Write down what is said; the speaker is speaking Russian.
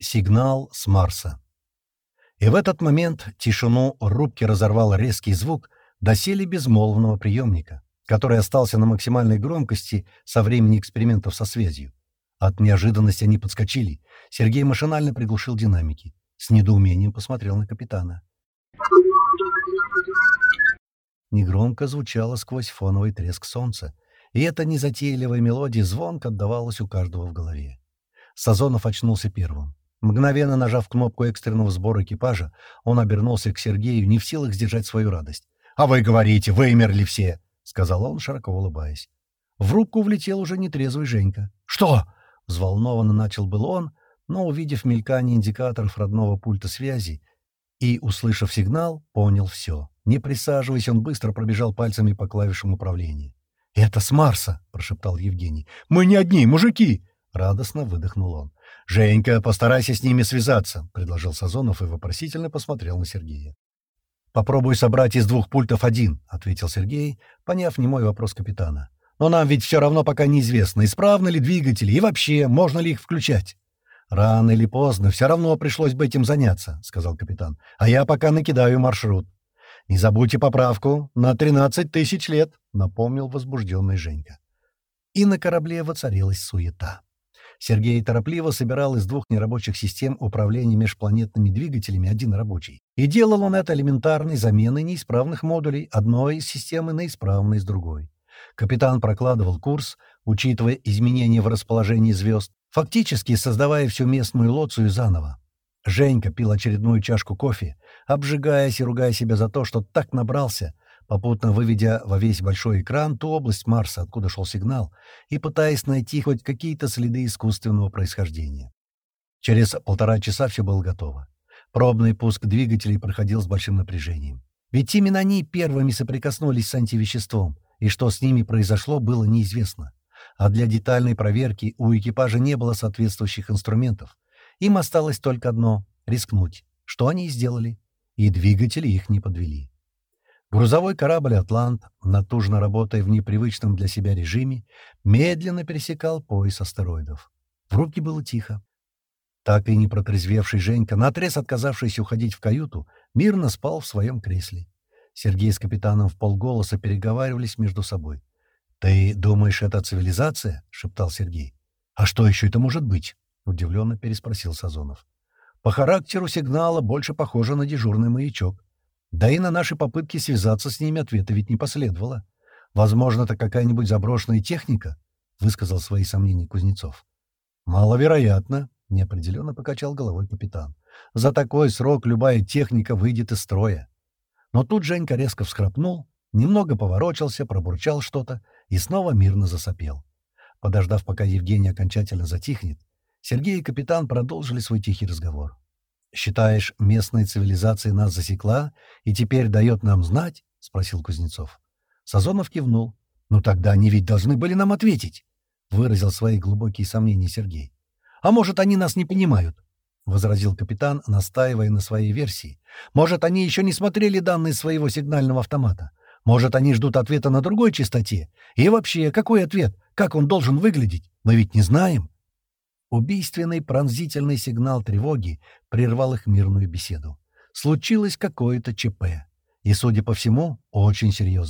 Сигнал с Марса. И в этот момент тишину рубки разорвал резкий звук доселе безмолвного приемника, который остался на максимальной громкости со времени экспериментов со связью. От неожиданности они подскочили. Сергей машинально приглушил динамики. С недоумением посмотрел на капитана. Негромко звучало сквозь фоновый треск солнца, и эта незатейливая мелодия звонко отдавалась у каждого в голове. Сазонов очнулся первым. Мгновенно нажав кнопку экстренного сбора экипажа, он обернулся к Сергею, не в силах сдержать свою радость. «А вы говорите, вымерли все!» — сказал он, широко улыбаясь. В рубку влетел уже нетрезвый Женька. «Что?» — взволнованно начал был он, но, увидев мелькание индикаторов родного пульта связи и, услышав сигнал, понял все. Не присаживаясь, он быстро пробежал пальцами по клавишам управления. «Это с Марса!» — прошептал Евгений. «Мы не одни, мужики!» — радостно выдохнул он. «Женька, постарайся с ними связаться», — предложил Сазонов и вопросительно посмотрел на Сергея. «Попробуй собрать из двух пультов один», — ответил Сергей, поняв немой вопрос капитана. «Но нам ведь все равно пока неизвестно, исправны ли двигатели и вообще, можно ли их включать». «Рано или поздно все равно пришлось бы этим заняться», — сказал капитан. «А я пока накидаю маршрут». «Не забудьте поправку на тринадцать тысяч лет», — напомнил возбужденный Женька. И на корабле воцарилась суета. Сергей торопливо собирал из двух нерабочих систем управления межпланетными двигателями один рабочий. И делал он это элементарной заменой неисправных модулей одной из системы на исправной с другой. Капитан прокладывал курс, учитывая изменения в расположении звезд, фактически создавая всю местную лоцию заново. Женька пил очередную чашку кофе, обжигаясь и ругая себя за то, что так набрался, попутно выведя во весь большой экран ту область Марса, откуда шел сигнал, и пытаясь найти хоть какие-то следы искусственного происхождения. Через полтора часа все было готово. Пробный пуск двигателей проходил с большим напряжением. Ведь именно они первыми соприкоснулись с антивеществом, и что с ними произошло, было неизвестно. А для детальной проверки у экипажа не было соответствующих инструментов. Им осталось только одно — рискнуть, что они и сделали, и двигатели их не подвели. Грузовой корабль «Атлант», натужно работая в непривычном для себя режиме, медленно пересекал пояс астероидов. В рубке было тихо. Так и не протрезвевший Женька, наотрез отказавшийся уходить в каюту, мирно спал в своем кресле. Сергей с капитаном в полголоса переговаривались между собой. «Ты думаешь, это цивилизация?» — шептал Сергей. «А что еще это может быть?» — удивленно переспросил Сазонов. «По характеру сигнала больше похоже на дежурный маячок. Да и на наши попытки связаться с ними ответа ведь не последовало. Возможно, это какая-нибудь заброшенная техника, — высказал свои сомнения Кузнецов. Маловероятно, — неопределенно покачал головой капитан. За такой срок любая техника выйдет из строя. Но тут Женька резко всхрапнул, немного поворочился, пробурчал что-то и снова мирно засопел. Подождав, пока Евгений окончательно затихнет, Сергей и капитан продолжили свой тихий разговор. «Считаешь, местная цивилизация нас засекла и теперь дает нам знать?» — спросил Кузнецов. Сазонов кивнул. «Ну тогда они ведь должны были нам ответить», — выразил свои глубокие сомнения Сергей. «А может, они нас не понимают?» — возразил капитан, настаивая на своей версии. «Может, они еще не смотрели данные своего сигнального автомата? Может, они ждут ответа на другой частоте? И вообще, какой ответ? Как он должен выглядеть? Мы ведь не знаем». Убийственный пронзительный сигнал тревоги прервал их мирную беседу. Случилось какое-то ЧП. И, судя по всему, очень серьезно.